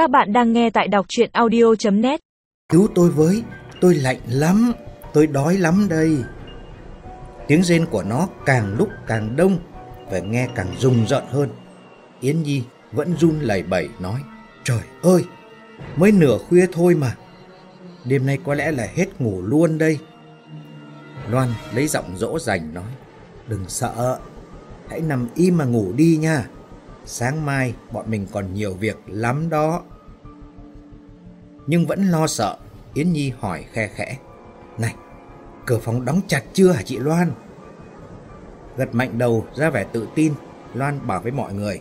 Các bạn đang nghe tại đọc chuyện audio.net Cứu tôi với, tôi lạnh lắm, tôi đói lắm đây. Tiếng rên của nó càng lúc càng đông và nghe càng rùng rợn hơn. Yến Nhi vẫn run lẩy bẩy nói Trời ơi, mới nửa khuya thôi mà. Đêm nay có lẽ là hết ngủ luôn đây. Loan lấy giọng dỗ dành nói Đừng sợ, hãy nằm im mà ngủ đi nha. Sáng mai bọn mình còn nhiều việc lắm đó. Nhưng vẫn lo sợ, Yến Nhi hỏi khe khẽ. Này, cửa phòng đóng chặt chưa hả chị Loan? Gật mạnh đầu ra vẻ tự tin, Loan bảo với mọi người.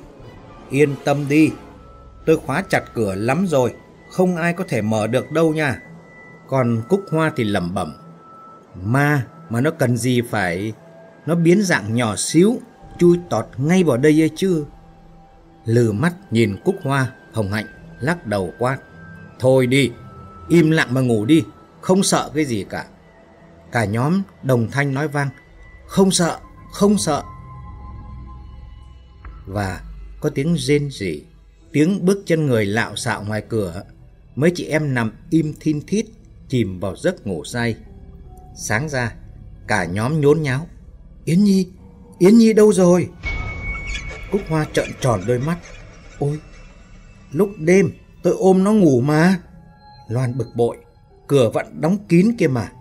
Yên tâm đi, tôi khóa chặt cửa lắm rồi, không ai có thể mở được đâu nha. Còn Cúc Hoa thì lẩm bẩm. Ma mà nó cần gì phải... Nó biến dạng nhỏ xíu, chui tọt ngay vào đây ấy chứ. Lừ mắt nhìn Cúc Hoa, Hồng Hạnh, lắc đầu quát. Thôi đi, im lặng mà ngủ đi, không sợ cái gì cả. Cả nhóm đồng thanh nói vang, không sợ, không sợ. Và có tiếng rên rỉ, tiếng bước chân người lạo xạo ngoài cửa. Mấy chị em nằm im thin thít, chìm vào giấc ngủ say. Sáng ra, cả nhóm nhốn nháo. Yến Nhi, Yến Nhi đâu rồi? Cúc Hoa trợn tròn đôi mắt. Ôi, lúc đêm tôi ôm nó ngủ mà. Loan bực bội, cửa vẫn đóng kín kia mà.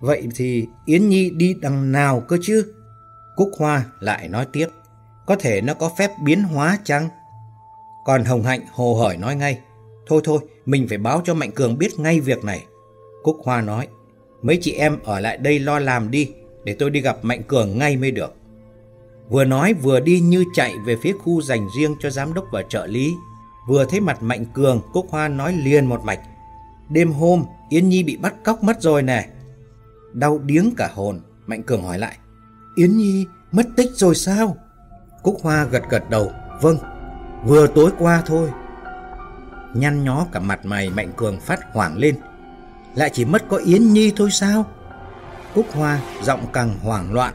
Vậy thì Yến Nhi đi đằng nào cơ chứ? Cúc Hoa lại nói tiếp, có thể nó có phép biến hóa chăng? Còn Hồng Hạnh hồ hởi nói ngay, thôi thôi, mình phải báo cho Mạnh Cường biết ngay việc này. Cúc Hoa nói, mấy chị em ở lại đây lo làm đi, để tôi đi gặp Mạnh Cường ngay mới được. Vừa nói vừa đi như chạy về phía khu dành riêng cho giám đốc và trợ lý. Vừa thấy mặt Mạnh Cường, Cúc Hoa nói liền một mạch. Đêm hôm, Yến Nhi bị bắt cóc mất rồi nè. Đau điếng cả hồn, Mạnh Cường hỏi lại. Yến Nhi mất tích rồi sao? Cúc Hoa gật gật đầu. Vâng, vừa tối qua thôi. Nhăn nhó cả mặt mày Mạnh Cường phát hoảng lên. Lại chỉ mất có Yến Nhi thôi sao? Cúc Hoa giọng càng hoảng loạn.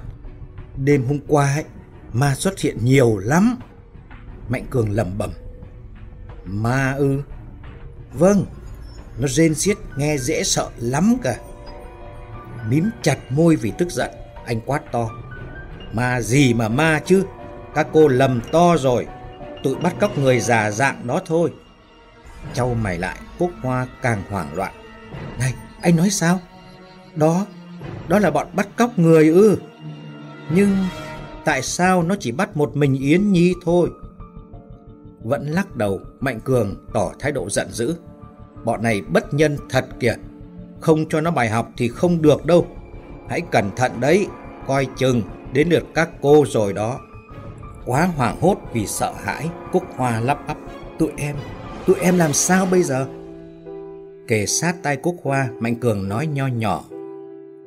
Đêm hôm qua ấy, ma xuất hiện nhiều lắm. Mạnh Cường lẩm bẩm. Ma ư? Vâng, nó rên xiết nghe dễ sợ lắm cả. Mím chặt môi vì tức giận, anh quát to. Ma gì mà ma chứ? Các cô lầm to rồi, tụi bắt cóc người già dạng đó thôi. Châu mày lại, Cúc Hoa càng hoảng loạn. Này, anh nói sao? Đó, đó là bọn bắt cóc người ư? Nhưng tại sao nó chỉ bắt một mình Yến Nhi thôi? Vẫn lắc đầu, Mạnh Cường tỏ thái độ giận dữ. Bọn này bất nhân thật kìa. Không cho nó bài học thì không được đâu. Hãy cẩn thận đấy, coi chừng đến lượt các cô rồi đó. Quá hoảng hốt vì sợ hãi, Cúc Hoa lắp bắp. Tụi em, tụi em làm sao bây giờ? Kề sát tay Cúc Hoa, Mạnh Cường nói nho nhỏ.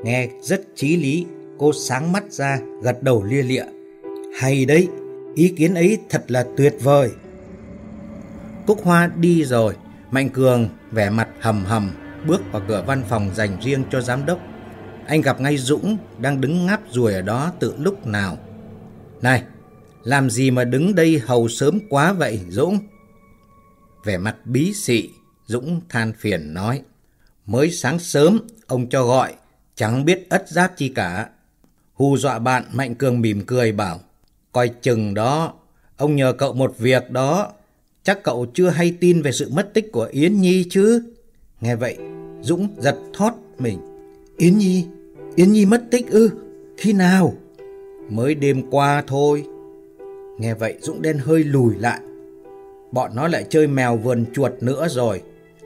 Nghe rất trí lý, cô sáng mắt ra, gật đầu lia lịa. Hay đấy, ý kiến ấy thật là tuyệt vời. Cúc Hoa đi rồi, Mạnh Cường vẻ mặt hầm hầm bước vào cửa văn phòng dành riêng cho giám đốc. Anh gặp ngay Dũng đang đứng ngáp ruồi ở đó từ lúc nào. Này, làm gì mà đứng đây hầu sớm quá vậy Dũng? Vẻ mặt bí xị, Dũng than phiền nói. Mới sáng sớm, ông cho gọi, chẳng biết ất giáp chi cả. Hù dọa bạn Mạnh Cường mỉm cười bảo. Coi chừng đó, ông nhờ cậu một việc đó. Chắc cậu chưa hay tin về sự mất tích của Yến Nhi chứ? Nghe vậy, Dũng giật thót mình. Yến Nhi, Yến Nhi mất tích ư? Khi nào? Mới đêm qua thôi. Nghe vậy Dũng đen hơi lùi lại. Bọn nó lại chơi mèo vườn chuột nữa rồi.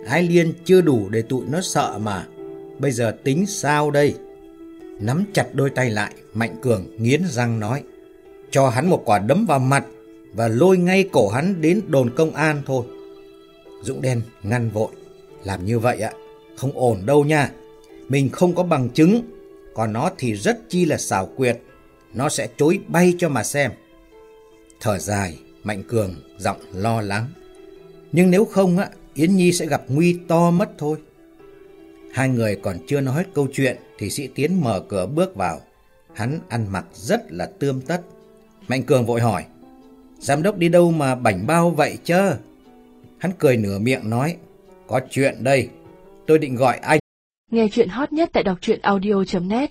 Ái Liên chưa đủ để tụi nó sợ mà. Bây giờ tính sao đây? Nắm chặt đôi tay lại, Mạnh Cường nghiến răng nói. Cho hắn một quả đấm vào mặt và lôi ngay cổ hắn đến đồn công an thôi. Dũng đen ngăn vội. Làm như vậy ạ, không ổn đâu nha. Mình không có bằng chứng, còn nó thì rất chi là xảo quyệt. Nó sẽ chối bay cho mà xem. Thở dài, Mạnh Cường giọng lo lắng. Nhưng nếu không á, Yến Nhi sẽ gặp nguy to mất thôi. Hai người còn chưa nói hết câu chuyện thì sĩ Tiến mở cửa bước vào. Hắn ăn mặc rất là tươm tất. Mạnh Cường vội hỏi, giám đốc đi đâu mà bảnh bao vậy chơ? Hắn cười nửa miệng nói, có chuyện đây, tôi định gọi anh. Nghe chuyện hot nhất tại đọc truyện audio.net